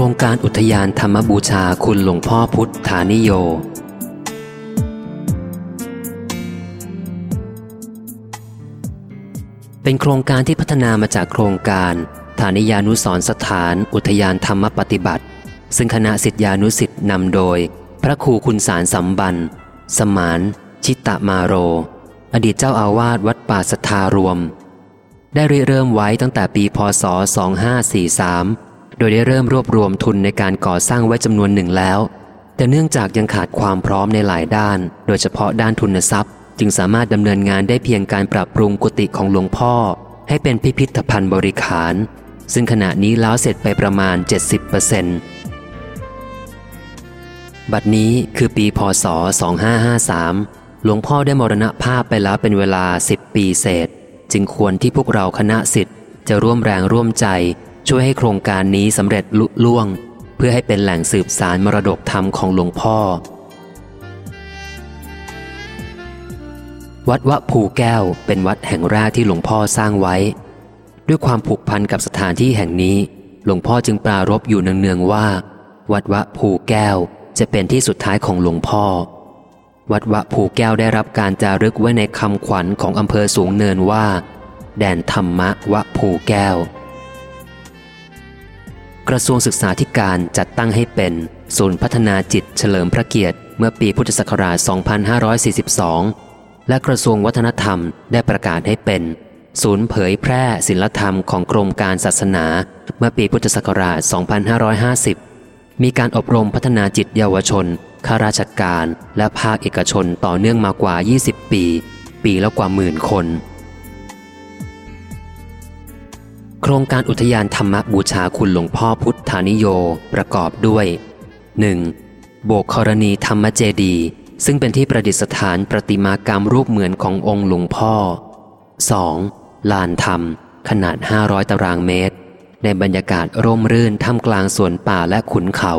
ครงการอุทยานธรรมบูชาคุณหลวงพ่อพุทธานิโย เป็นโครงการที่พัฒนามาจากโครงการฐานิยานุสรณ์สถาน อุทยานธรรมปฏิบัติ ซึ่งคณะสิทธิานุสิทธิ์นำโดย พระครูคุณสารสัมบัน สมาน ชิตตมาโร อดีตเจ้าอาวาสวัดป่าสัทธารวม ได้ริเริ่มไว้ตั้งแต่ปีพศ 2543 โดยได้เริ่มรวบรวมทุนในการก่อสร้างไว้จำนวนหนึ่งแล้ว แต่เนื่องจากยังขาดความพร้อมในหลายด้าน โดยเฉพาะด้านทุนทรัพย์ จึงสามารถดำเนินงานได้เพียงการปรับปรุงกุฏิของหลวงพ่อ ให้เป็นพิพิธภัณฑ์บริขาร ซึ่งขณะนี้แล้วเสร็จไปประมาณ 70%บัดนี้คือปีพศ 2553 หลวงพ่อได้มรณภาพไปแล้วเป็นเวลา 10 ปีเศษ จึงควรที่พวกเราคณะสิทธิ์จะร่วมแรงร่วมใจ ช่วยให้โครงการนี้สำเร็จลุล่วง เพื่อให้เป็นแหล่งสืบสารมรดกธรรมของหลวงพ่อ วัดวะภูแก้วเป็นวัดแห่งแรกที่หลวงพ่อสร้างไว้ ด้วยความผูกพันกับสถานที่แห่งนี้ หลวงพ่อจึงปรารบอยู่เนืองๆว่า วัดวะภูแก้วจะเป็นที่สุดท้ายของหลวงพ่อ วัดวะภูแก้วได้รับการจารึกไว้ในคำขวัญของอำเภอสูงเนินว่า แดนธรรมะวะภูแก้ว กระทรวงศึกษาธิการจัดตั้งให้เป็น ศูนย์พัฒนาจิตเฉลิมพระเกียรติ เมื่อปีพุทธศักราช 2542 และกระทรวงวัฒนธรรมได้ประกาศให้เป็น ศูนย์เผยแพร่ศิลธรรมของกรมการศาสนา เมื่อปีพุทธศักราช 2550 มีการอบรมพัฒนาจิตเยาวชนข้าราชการ และภาคเอกชนต่อเนื่องมากว่า 20 ปี ปีละกว่าหมื่นคน โครงการอุทยานธรรมบูชาคุณหลวงพ่อพุทธานิโยประกอบด้วย 1. โบกครณีธรรมเจดี ซึ่งเป็นที่ประดิษฐานประติมากรรมรูปเหมือนขององค์หลวงพ่อ 2. ลานธรรม ขนาด 500 ตารางเมตร ในบรรยากาศร่มรื่นท่ามกลางสวนป่าและขุนเขา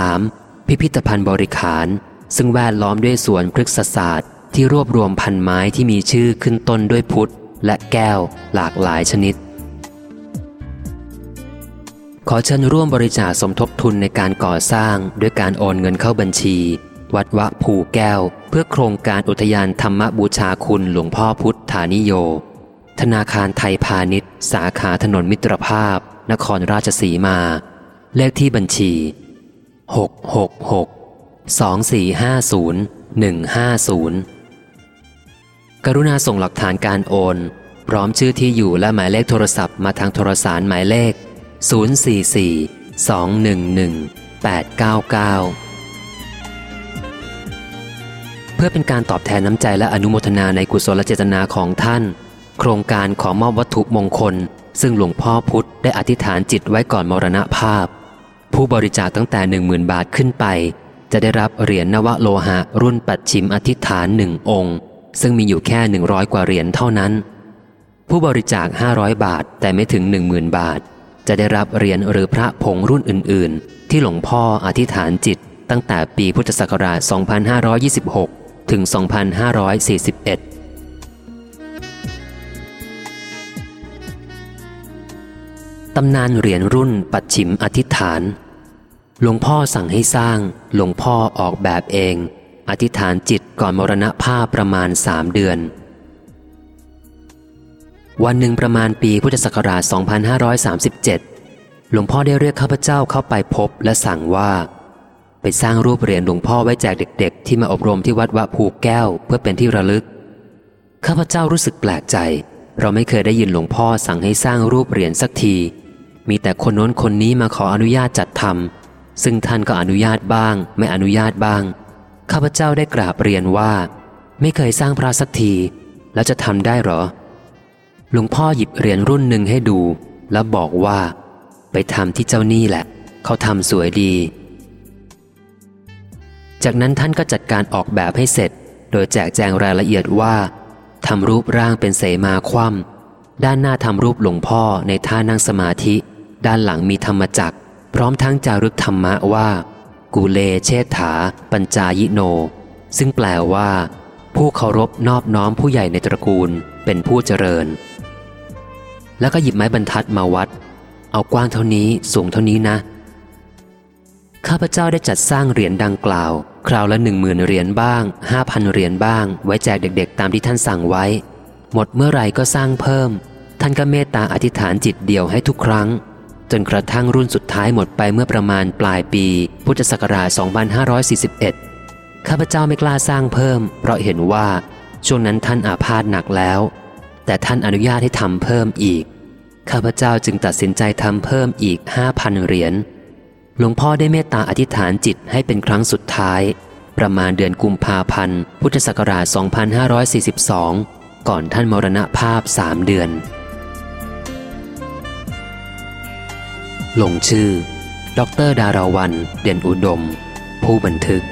3. พิพิธภัณฑ์บริขาร ซึ่งแวดล้อมด้วยสวนพฤกษศาสตร์ที่รวบรวมพันไม้ที่มีชื่อขึ้นต้นด้วยพุทธและแก้วหลากหลายชนิด ขอเชิญร่วมบริจาคสมทบทุนในการก่อสร้างด้วยการโอนเงินเข้าบัญชี วัดวะภูแก้ว เพื่อโครงการอุทยานธรรมบูชาคุณหลวงพ่อพุทธานิโย ธนาคารไทยพาณิชย์ สาขาถนนมิตรภาพ นครราชสีมา เลขที่บัญชี 666 2450 150 กรุณาส่งหลักฐานการโอน พร้อมชื่อที่อยู่และหมายเลขโทรศัพท์มาทางโทรสารหมายเลข 044-211-899 เพื่อเป็นการตอบแทนน้ำใจและอนุโมทนาในกุศลเจตนาของท่าน โครงการขอมอบวัตถุมงคล ซึ่งหลวงพ่อพุธได้อธิษฐานจิตไว้ก่อนมรณภาพ ผู้บริจาคตั้งแต่หนึ่งหมื่นบาทขึ้นไป จะได้รับเหรียญนวโลหะรุ่นปัดชิมอธิษฐานหนึ่งองค์ ซึ่งมีอยู่แค่หนึ่งร้อยกว่าเหรียญเท่านั้นผู้บริจาค 500 บาท แต่ไม่ถึง 10,000 บาท จะได้รับเหรียญหรือพระผงรุ่นอื่น ๆ ที่หลวงพ่ออธิษฐานจิต ตั้งแต่ปีพุทธศักราช 2526 ถึง 2541ตำนานเหรียญรุ่นปัดฉิมอธิษฐาน หลวงพ่อสั่งให้สร้าง หลวงพ่อออกแบบเอง อธิษฐานจิตก่อนมรณภาพประมาณสามเดือน วันหนึ่งประมาณปีพุทธศักราช 2537 หลวงพ่อได้เรียกข้าพเจ้าเข้าไปพบและสั่งว่า ไปสร้างรูปเหรียญหลวงพ่อไว้แจกเด็ก ๆ ที่มาอบรมที่วัดวะภูแก้วเพื่อเป็นที่ระลึก ข้าพเจ้ารู้สึกแปลกใจ เราไม่เคยได้ยินหลวงพ่อสั่งให้สร้างรูปเหรียญสักที มีแต่คนโน้นคนนี้มาขออนุญาตจัดทำซึ่งท่านก็อนุญาตบ้าง ไม่อนุญาตบ้าง ข้าพเจ้าได้กราบเรียนว่า ไม่เคยสร้างพระสักที แล้วจะทำได้หรอ หลวงพ่อหยิบเหรียญรุ่นหนึ่งให้ดู แล้วบอกว่า ไปทำที่เจ้านี่แหละ เขาทำสวยดี จากนั้นท่านก็จัดการออกแบบให้เสร็จ โดยแจกแจงรายละเอียดว่าทำรูปร่างเป็นเสมาคว่ำด้านหน้าทำรูปหลวงพ่อในท่านั่งสมาธิ ด้านหลังมีธรรมจักร พร้อมทั้งจารึกธรรมะว่ากูเลเชษฐา ปัญจายิโน ซึ่งแปลว่า ผู้เคารพนอบน้อมผู้ใหญ่ในตระกูลเป็นผู้เจริญ แล้วก็หยิบไม้บรรทัดมาวัด เอากว้างเท่านี้สูงเท่านี้นะ ข้าพเจ้าได้จัดสร้างเหรียญดังกล่าว คราวละหนึ่งหมื่นเหรียญบ้างห้าพันเหรียญบ้าง ไว้แจกเด็กๆ ตามที่ท่านสั่งไว้ หมดเมื่อไหร่ก็สร้างเพิ่ม ท่านก็เมตตาอธิษฐานจิตเดียวให้ทุกครั้ง จนกระทั่งรุ่นสุดท้ายหมดไปเมื่อประมาณปลายปี พุทธศักราช 2541 ข้าพเจ้าไม่กล้าสร้างเพิ่ม เพราะเห็นว่าช่วงนั้นท่านอาพาธหนักแล้ว แต่ท่านอนุญาตให้ทำเพิ่มอีก ข้าพเจ้าจึงตัดสินใจทำเพิ่มอีก5,000เหรียญ หลวงพ่อได้เมตตาอธิษฐานจิตให้เป็นครั้งสุดท้าย ประมาณเดือนกุมภาพันธ์ พุทธศักราช 2542 ก่อนท่านมรณภาพสามเดือน ลงชื่อ ดรดาราวัน เด่นอุดม ผู้บันทึก